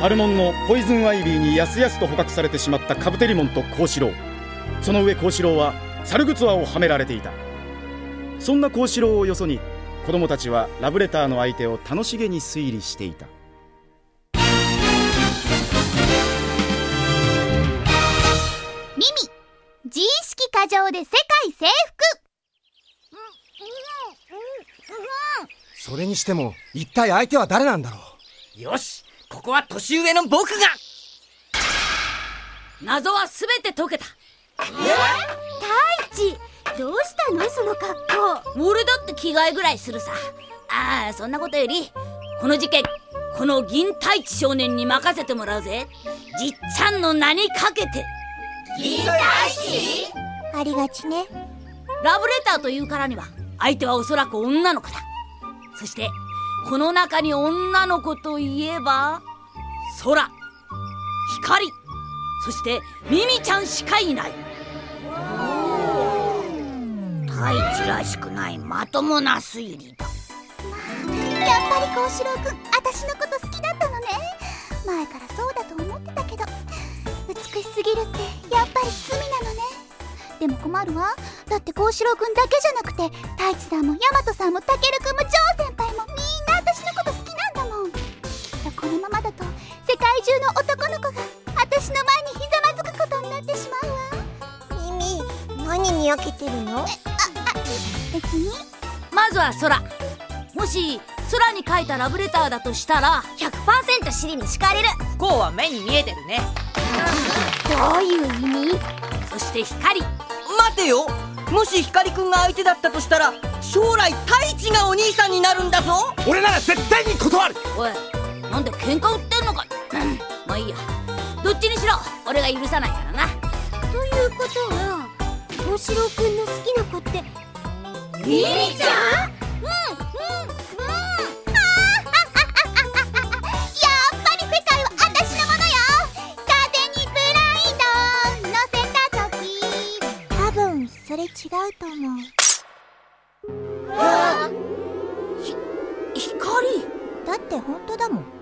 パルモンのポイズンアイビーにやすやすと捕獲されてしまったカブテリモンと幸四郎その上幸四郎は猿グツワをはめられていた。そんな幸四郎をよそに子供たちはラブレターの相手を楽しげに推理していた。ミミ自意識過剰で世界征服。それにしても一体相手は誰なんだろう？よしここは年上の僕が。謎は全て解けた。え？太一どうしたのその格好？俺だって着替えぐらいするさ。ああそんなことよりこの事件この銀太一少年に任せてもらうぜ。じっちゃんの名にかけて。銀太一？ありがちね。ラブレターというからには相手はおそらく女の子だ。そしてこの中に女の子といえば空光そしてミミちゃんしかいない。太一らしくないまともな推理だ。やっぱり幸四郎くん私のこと好きだったのね。前からそうだと思ってたけど美しすぎるってやっぱり罪なのね。でも困るわ。だって幸四郎くんだけじゃなくて太一さんも大和さんもたけるくんも超男の子が私の前にひざまずくことになってしまうわ。ミミ何にやけてるの？ああ別に？まずは空もし空に書いたラブレターだとしたら100%尻に敷かれる。不幸は目に見えてるね。どういう意味？そして光。待てよ。もし光くんが相手だったとしたら将来太一がお兄さんになるんだぞ。俺なら絶対に断る。おいなんで喧嘩売ってんのか、あいいや。どっちにしろ俺が許さないからな。ということは大城くんの好きな子ってミミちゃん？それ違うと思う。ひ光だって本当だもん